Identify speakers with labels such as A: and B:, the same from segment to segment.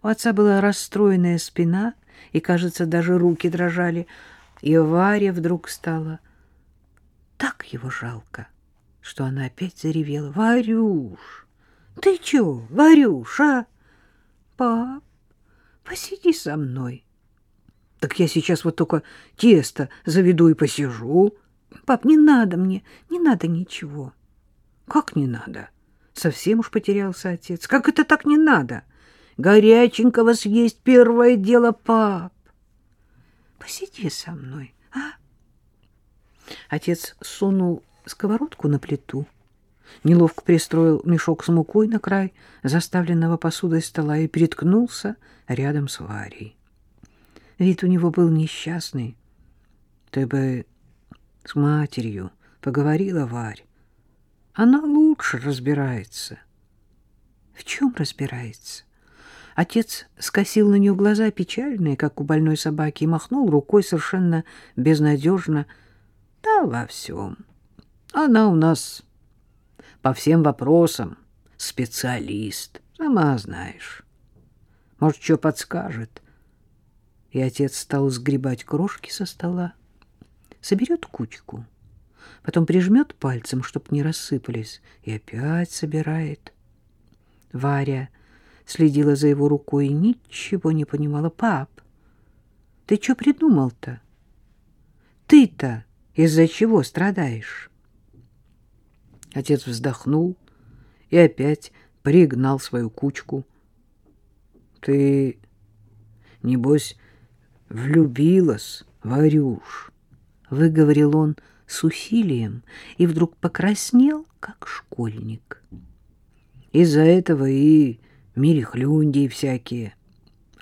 A: У отца была расстроенная спина, и, кажется, даже руки дрожали, и Варе вдруг стало так его жалко, что она опять заревела. «Варюш, ты чё, Варюш, а? Пап, посиди со мной». «Так я сейчас вот только тесто заведу и посижу». «Пап, не надо мне, не надо ничего». «Как не надо?» Совсем уж потерялся отец. «Как это так не надо?» Горяченького съесть первое дело, пап. Посиди со мной, а? Отец сунул сковородку на плиту, неловко пристроил мешок с мукой на край заставленного посудой стола и переткнулся рядом с Варей. Вид у него был несчастный. Ты бы с матерью поговорила, Варь. Она лучше разбирается. В чем разбирается? Отец скосил на нее глаза печальные, как у больной собаки, и махнул рукой совершенно безнадежно. Да во всем. Она у нас по всем вопросам специалист, сама знаешь. Может, что подскажет. И отец стал сгребать крошки со стола, соберет кучку, потом прижмет пальцем, чтоб не рассыпались, и опять собирает. Варя следила за его рукой и ничего не понимала. «Пап, ты что придумал-то? Ты-то из-за чего страдаешь?» Отец вздохнул и опять пригнал свою кучку. «Ты, небось, влюбилась, Варюш?» — выговорил он с усилием и вдруг покраснел, как школьник. Из-за этого и мирихлюндии всякие.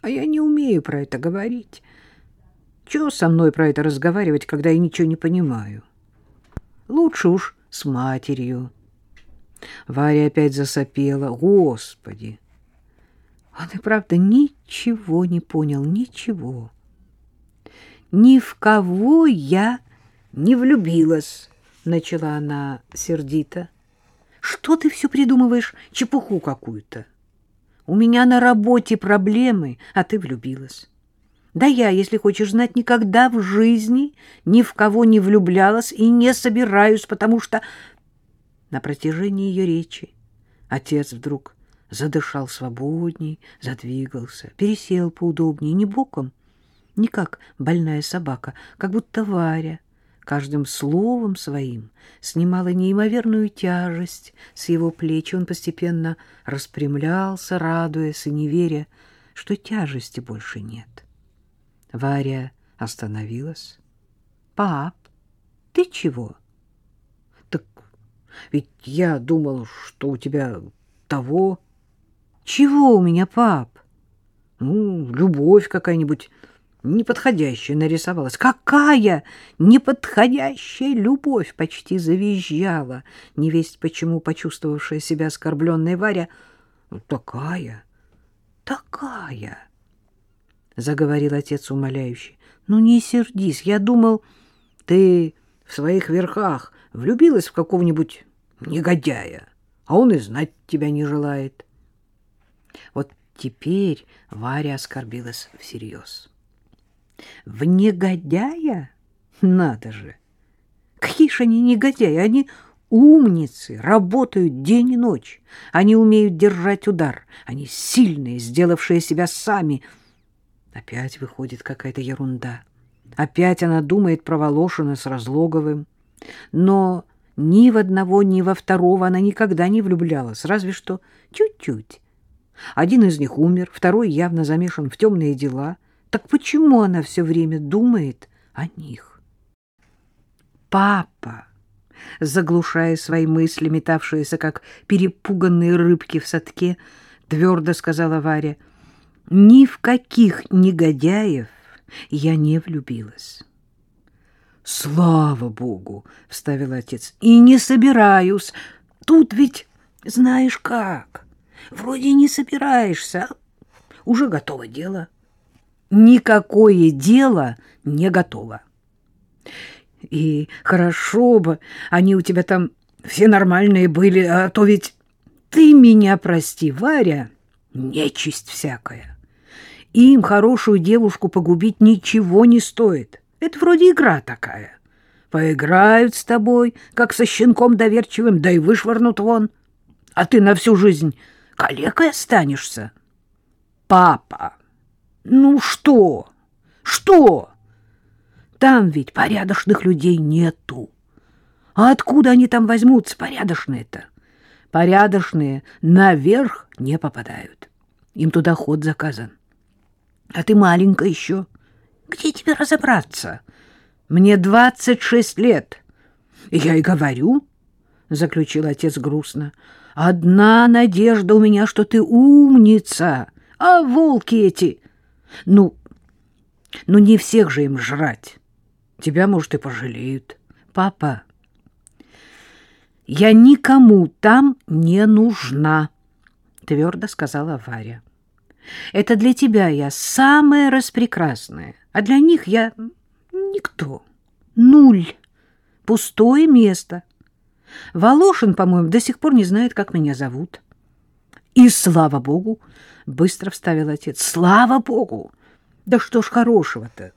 A: А я не умею про это говорить. Чего со мной про это разговаривать, когда я ничего не понимаю? Лучше уж с матерью. Варя опять засопела. Господи! Он и правда ничего не понял, ничего. Ни в кого я не влюбилась, начала она сердито. Что ты все придумываешь, чепуху какую-то? У меня на работе проблемы, а ты влюбилась. Да я, если хочешь знать, никогда в жизни ни в кого не влюблялась и не собираюсь, потому что на протяжении ее речи отец вдруг задышал свободней, задвигался, пересел поудобнее, не боком, не как больная собака, как будто Варя каждым словом своим снимала неимоверную тяжесть с его плеч, он постепенно распрямлялся, радуясь и не веря, что тяжести больше нет. Варя остановилась. — Пап, ты чего? — Так ведь я думал, что у тебя того... — Чего у меня, пап? — Ну, любовь какая-нибудь неподходящая нарисовалась. Какая неподходящая любовь! Почти завизжала, невесть почему почувствовавшая себя оскорбленной Варя. «Ну, такая, такая, заговорил отец умоляюще. Ну не сердись, я думал, ты в своих верхах влюбилась в какого-нибудь негодяя, а он и знать тебя не желает. Вот теперь Варя оскорбилась всерьез. В негодяя? Надо же! Какие же они негодяи? Они умницы, работают день и ночь. Они умеют держать удар. Они сильные, сделавшие себя сами. Опять выходит какая-то ерунда. Опять она думает про Волошина с Разлоговым. Но ни в одного, ни во второго она никогда не влюблялась, разве что чуть-чуть. Один из них умер, второй явно замешан в темные дела — так почему она все время думает о них? Папа, заглушая свои мысли, метавшиеся, как перепуганные рыбки в садке, твердо сказала Варя, ни в каких негодяев я не влюбилась. Слава богу, вставил отец. И не собираюсь. Тут ведь знаешь как? Вроде не собираешься, а уже готово дело никакое дело не готово. И хорошо бы они у тебя там все нормальные были, а то ведь ты меня прости, Варя, нечисть всякая. Им хорошую девушку погубить ничего не стоит. Это вроде игра такая. Поиграют с тобой, как со щенком доверчивым, да и вышвырнут вон. А ты на всю жизнь калекой останешься. Папа, ну что? Что? Там ведь порядочных людей нету. А откуда они там возьмутся, порядочные-то? Порядочные наверх не попадают. Им туда ход заказан. А ты маленькая еще. Где тебе разобраться? Мне двадцать шесть лет. Я и говорю, — заключил отец грустно, — одна надежда у меня, что ты умница, а волки эти... Ну, ну не всех же им жрать. Тебя, может, и пожалеют. Папа, я никому там не нужна, — твердо сказала Варя. Это для тебя я самая распрекрасная, а для них я никто. Нуль. Пустое место. Волошин, по-моему, до сих пор не знает, как меня зовут. И слава богу, быстро вставил отец. Слава богу. Да что ж хорошего-то?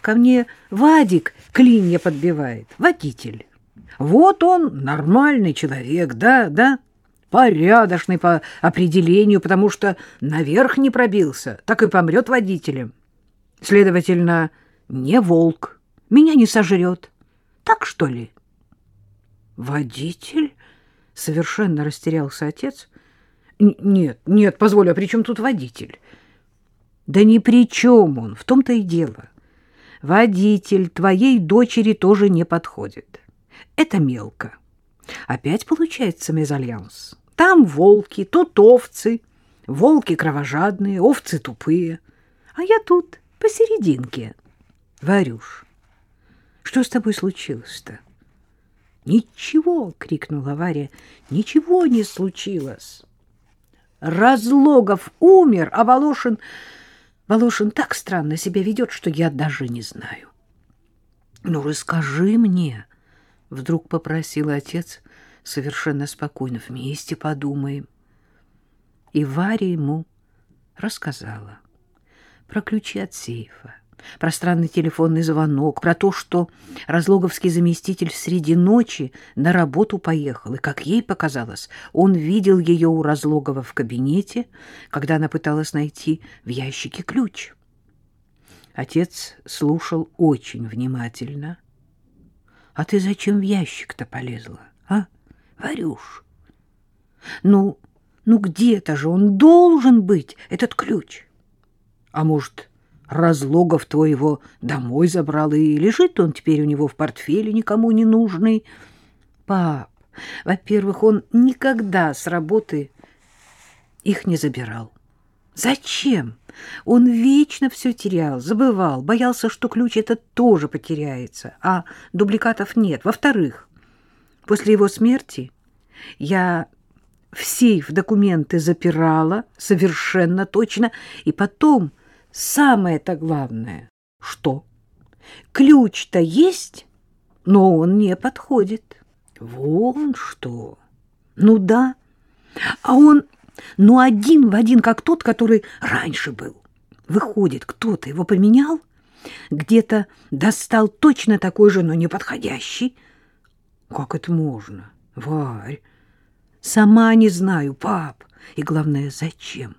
A: Ко мне Вадик клинья подбивает, водитель. Вот он нормальный человек, да, да порядочный по определению, потому что наверх не пробился, так и помрет водителем. Следовательно, не волк, меня не сожрет. Так что ли? Водитель? Совершенно растерялся отец. Нет, нет, позволь, а при чем тут водитель? Да ни при чем он, в том-то и дело. Водитель твоей дочери тоже не подходит. Это мелко. Опять получается мезальянс. Там волки, тут овцы. Волки кровожадные, овцы тупые. А я тут, посерединке. Варюш, что с тобой случилось-то? Ничего, крикнула Варя. Ничего не случилось. Разлогов умер, а Волошин... Волошин так странно себя ведет, что я даже не знаю. Ну, расскажи мне, вдруг попросил отец, совершенно спокойно. Вместе подумаем. И Варя ему рассказала про ключи от сейфа, про странный телефонный звонок, про то, что разлоговский заместитель среди ночи на работу поехал, и, как ей показалось, он видел ее у Разлогова в кабинете, когда она пыталась найти в ящике ключ. Отец слушал очень внимательно. — А ты зачем в ящик-то полезла, а? — Варюш, ну, ну где-то же он должен быть, этот ключ. А может, Разлогов твоего домой забрал, и лежит он теперь у него в портфеле, никому не нужный. Пап, во-первых, он никогда с работы их не забирал. Зачем? Он вечно все терял, забывал, боялся, что ключ этот тоже потеряется, а дубликатов нет. Во-вторых, После его смерти я в сейф документы запирала совершенно точно, и потом самое-то главное, что ключ-то есть, но он не подходит. Вон что. Ну да, а он, ну один в один, как тот, который раньше был. Выходит, кто-то его поменял, где-то достал точно такой же, но неподходящий, как это можно, Варь? Сама не знаю, пап. И главное, зачем?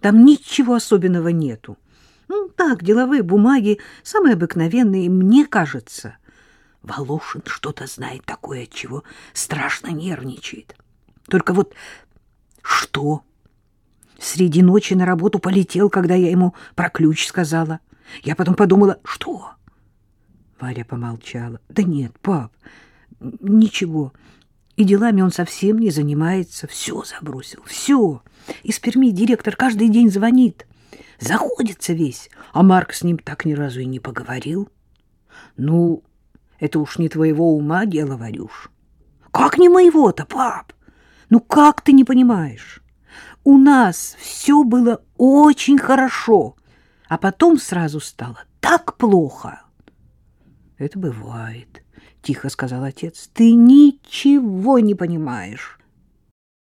A: Там ничего особенного нету. Ну, так, деловые бумаги, самые обыкновенные, мне кажется. Волошин что-то знает такое, от чего страшно нервничает. Только вот что? Среди ночи на работу полетел, когда я ему про ключ сказала. Я потом подумала, что? Варя помолчала. Да нет, пап, Ничего. И делами он совсем не занимается. Все забросил, все. Из Перми директор каждый день звонит. Заходится весь. А Марк с ним так ни разу и не поговорил. Ну, это уж не твоего ума дело, Варюш. Как не моего-то, пап? Ну как ты не понимаешь? У нас все было очень хорошо, а потом сразу стало так плохо. Это бывает. — тихо сказал отец. — Ты ничего не понимаешь.